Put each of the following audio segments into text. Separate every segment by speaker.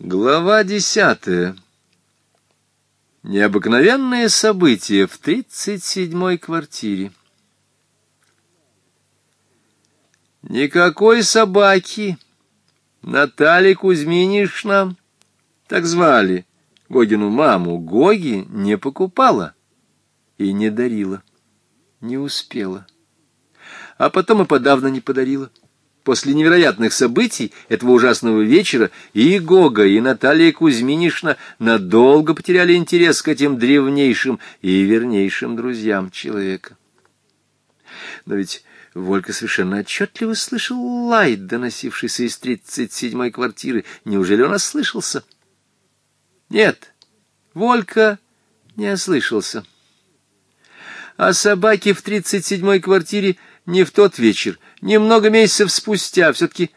Speaker 1: Глава десятая. Необыкновенные события в тридцать седьмой квартире. Никакой собаки. Наталья Кузьминишна, так звали Гогину маму, Гоги не покупала и не дарила, не успела. А потом и подавно не подарила. После невероятных событий этого ужасного вечера и Гога, и Наталья Кузьминишна надолго потеряли интерес к этим древнейшим и вернейшим друзьям человека. Но ведь Волька совершенно отчетливо слышал лай, доносившийся из тридцать седьмой квартиры. Неужели он ослышался? Нет, Волька не ослышался. А собаки в тридцать седьмой квартире не в тот вечер, немного месяцев спустя, все-таки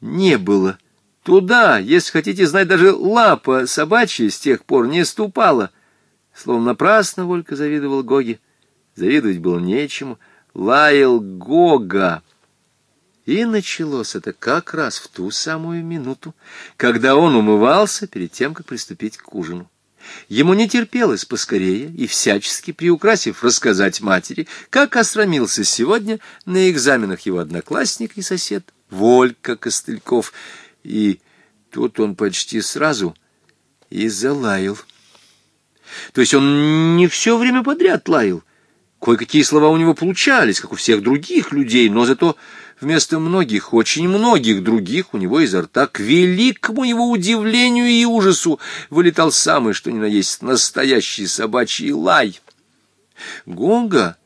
Speaker 1: не было. Туда, если хотите знать, даже лапа собачья с тех пор не ступала. Словно напрасно Волька завидовал Гоге. Завидовать было нечему. Лаял Гога. И началось это как раз в ту самую минуту, когда он умывался перед тем, как приступить к ужину. Ему не терпелось поскорее и всячески приукрасив рассказать матери, как осрамился сегодня на экзаменах его одноклассник и сосед Волька Костыльков. И тут он почти сразу и залаял. То есть он не все время подряд лаял. Кое-какие слова у него получались, как у всех других людей, но зато вместо многих, очень многих других у него изо рта, к великому его удивлению и ужасу, вылетал самый, что ни на есть, настоящий собачий лай. Гонга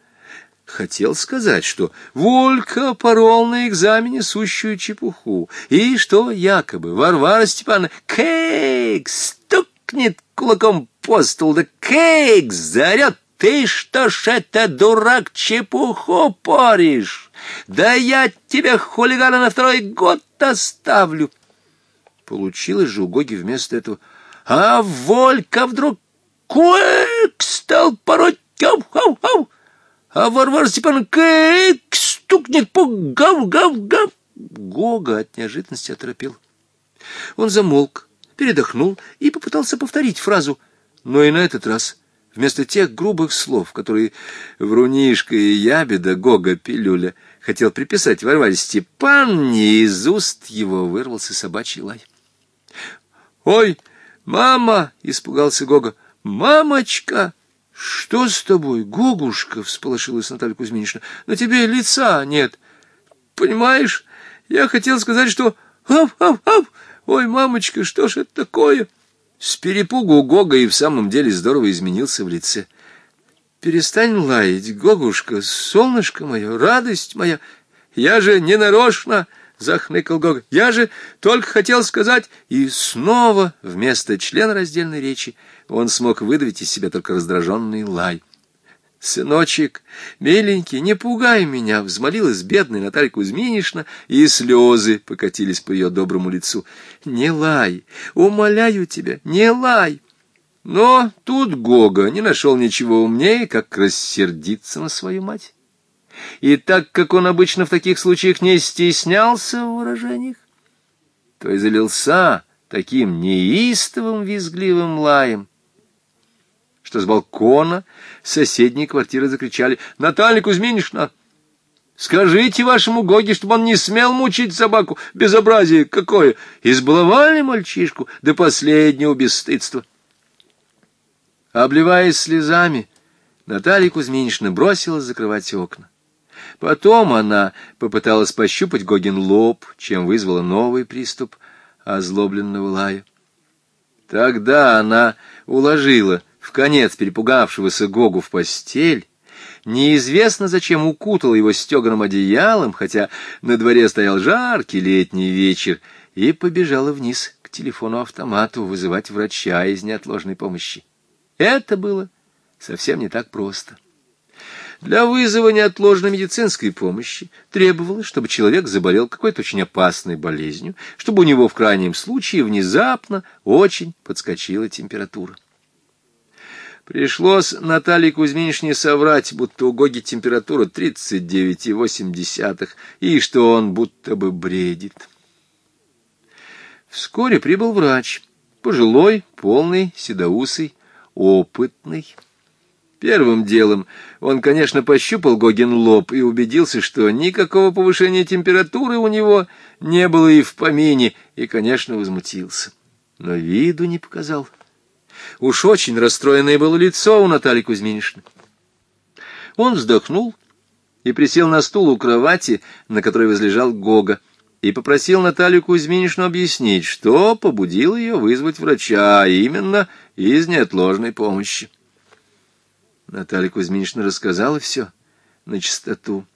Speaker 1: хотел сказать, что Волька порол на экзамене сущую чепуху, и что якобы Варвара Степановна «Кейк!» стукнет кулаком по столу, да «Кейк!» заорет ты что ж это, дурак, чепуху паришь? Да я тебя, хулигана, на второй год оставлю. Получилось же у Гоги вместо этого. А Волька вдруг кык стал пороть. Гав, гав, гав. А Варвара Степановна кык стукнет по гав, гав, гав. Гога от неожиданности оторопел. Он замолк, передохнул и попытался повторить фразу, но и на этот раз — Вместо тех грубых слов, которые Врунишка и Ябеда, Гога, Пилюля хотел приписать Варваре Степанне, из уст его вырвался собачий лай. «Ой, мама!» — испугался Гога. «Мамочка!» «Что с тобой, Гогушка?» — всполошилась Наталья Кузьминична. «На тебе лица нет. Понимаешь, я хотел сказать, что... Ап, ап, ап! Ой, мамочка, что ж это такое?» С перепугу Гога и в самом деле здорово изменился в лице. «Перестань лаять, Гогушка, солнышко мое, радость моя! Я же не нарочно!» — захныкал Гога. «Я же только хотел сказать...» И снова вместо члена раздельной речи он смог выдавить из себя только раздраженный лай. «Сыночек, миленький, не пугай меня!» — взмолилась бедная Наталья Кузьминишна, и слезы покатились по ее доброму лицу. «Не лай! Умоляю тебя, не лай!» Но тут Гога не нашел ничего умнее, как рассердиться на свою мать. И так как он обычно в таких случаях не стеснялся в выражениях, то и залился таким неистовым визгливым лаем, что с балкона соседней квартиры закричали «Наталья Кузьминишна!» Скажите вашему Гоге, чтобы он не смел мучить собаку. Безобразие какое! Избаловали мальчишку до последнего бесстыдства. Обливаясь слезами, Наталья Кузьминична бросила закрывать окна. Потом она попыталась пощупать Гогин лоб, чем вызвала новый приступ озлобленного лая. Тогда она уложила в конец перепугавшегося Гогу в постель, неизвестно зачем укутал его стеганым одеялом, хотя на дворе стоял жаркий летний вечер, и побежала вниз к телефону-автомату вызывать врача из неотложной помощи. Это было совсем не так просто. Для вызова неотложной медицинской помощи требовалось, чтобы человек заболел какой-то очень опасной болезнью, чтобы у него в крайнем случае внезапно очень подскочила температура. Пришлось Наталье Кузьминишне соврать, будто у Гоги температура 39,8, и что он будто бы бредит. Вскоре прибыл врач, пожилой, полный, седоусый, опытный. Первым делом он, конечно, пощупал Гогин лоб и убедился, что никакого повышения температуры у него не было и в помине, и, конечно, возмутился. Но виду не показал. — Уж очень расстроенное было лицо у Натальи Кузьминишны. Он вздохнул и присел на стул у кровати, на которой возлежал Гога, и попросил Наталью Кузьминишну объяснить, что побудило ее вызвать врача, а именно из неотложной помощи. Наталья Кузьминишна рассказала все на чистоту.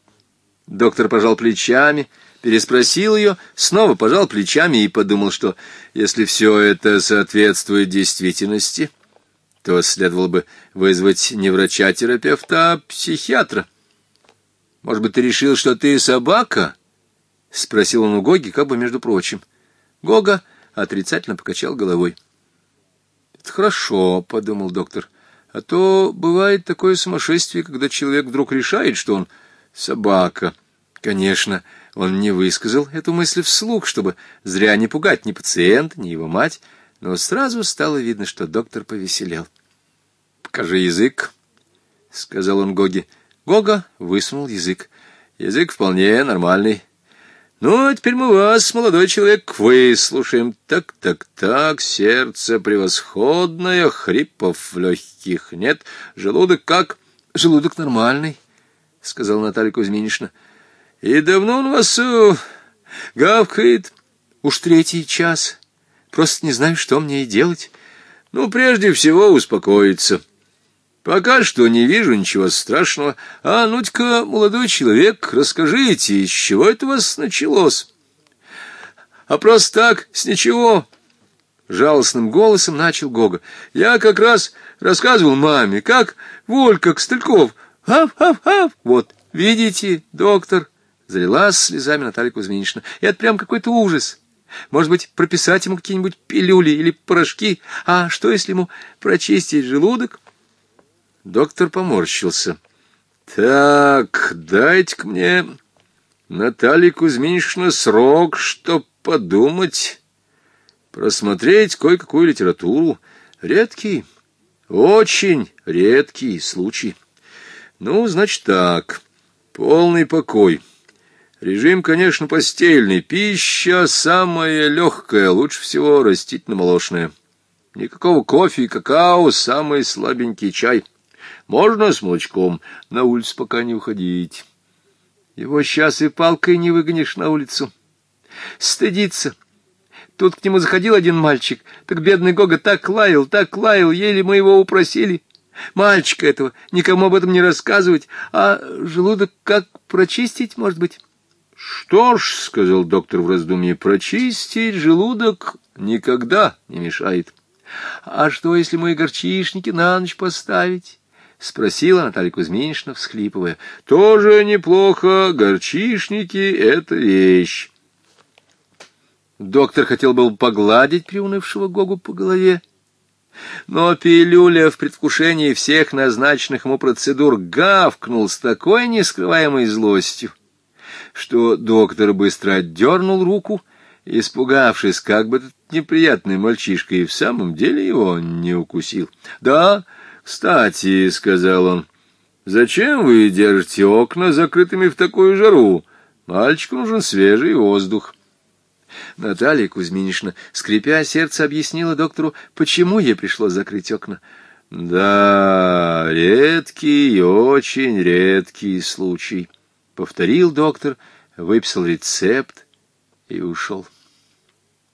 Speaker 1: Доктор пожал плечами, — переспросил ее, снова пожал плечами и подумал, что если все это соответствует действительности, то следовало бы вызвать не врача-терапевта, а психиатра. «Может быть, ты решил, что ты собака?» — спросил он у Гоги, как бы между прочим. Гога отрицательно покачал головой. «Это хорошо», — подумал доктор. «А то бывает такое сумасшествие, когда человек вдруг решает, что он собака». «Конечно», он не высказал эту мысль вслух, чтобы зря не пугать ни пациента, ни его мать, но сразу стало видно, что доктор повеселел. «Покажи язык», — сказал он Гоге. Гога высунул язык. «Язык вполне нормальный». «Ну, а теперь мы вас, молодой человек, выслушаем. Так, так, так, сердце превосходное, хрипов в легких нет, желудок как?» «Желудок нормальный», — сказал Наталья Кузьминична. И давно он вас э, гавкает? Уж третий час. Просто не знаю, что мне и делать. Ну, прежде всего, успокоиться. Пока что не вижу ничего страшного. А, ну-ка, молодой человек, расскажите, из чего это у вас началось? А просто так, с ничего. Жалостным голосом начал Гога. Я как раз рассказывал маме, как Волька Костыльков. Ав-ав-ав, вот, видите, доктор... Залилась слезами Наталья Кузьминична. «Это прям какой-то ужас. Может быть, прописать ему какие-нибудь пилюли или порошки? А что, если ему прочистить желудок?» Доктор поморщился. «Так, дайте-ка мне, Наталья Кузьминична, срок, чтоб подумать, просмотреть кое-какую литературу. Редкий, очень редкий случай. Ну, значит так, полный покой». Режим, конечно, постельный. Пища самая легкая, лучше всего растительно-молочная. Никакого кофе и какао, самый слабенький чай. Можно с молочком, на улицу пока не уходить. Его сейчас и палкой не выгонишь на улицу. Стыдится. Тут к нему заходил один мальчик, так бедный Гога так лаял, так лаял, еле мы его упросили. Мальчика этого, никому об этом не рассказывать, а желудок как прочистить, может быть? «Что ж», — сказал доктор в раздумье, — «прочистить желудок никогда не мешает». «А что, если мы горчишники на ночь поставить?» — спросила Наталья Кузьминична, всхлипывая. «Тоже неплохо. Горчишники — это вещь». Доктор хотел был погладить приунывшего Гогу по голове, но пилюля в предвкушении всех назначенных ему процедур гавкнул с такой нескрываемой злостью, что доктор быстро отдернул руку, испугавшись, как бы этот неприятный мальчишка и в самом деле его не укусил. «Да, кстати», — сказал он, — «зачем вы держите окна закрытыми в такую жару? Мальчику нужен свежий воздух». Наталья Кузьминична, скрипя сердце, объяснила доктору, почему ей пришлось закрыть окна. «Да, редкий и очень редкий случай». Повторил доктор, выписал рецепт и ушел.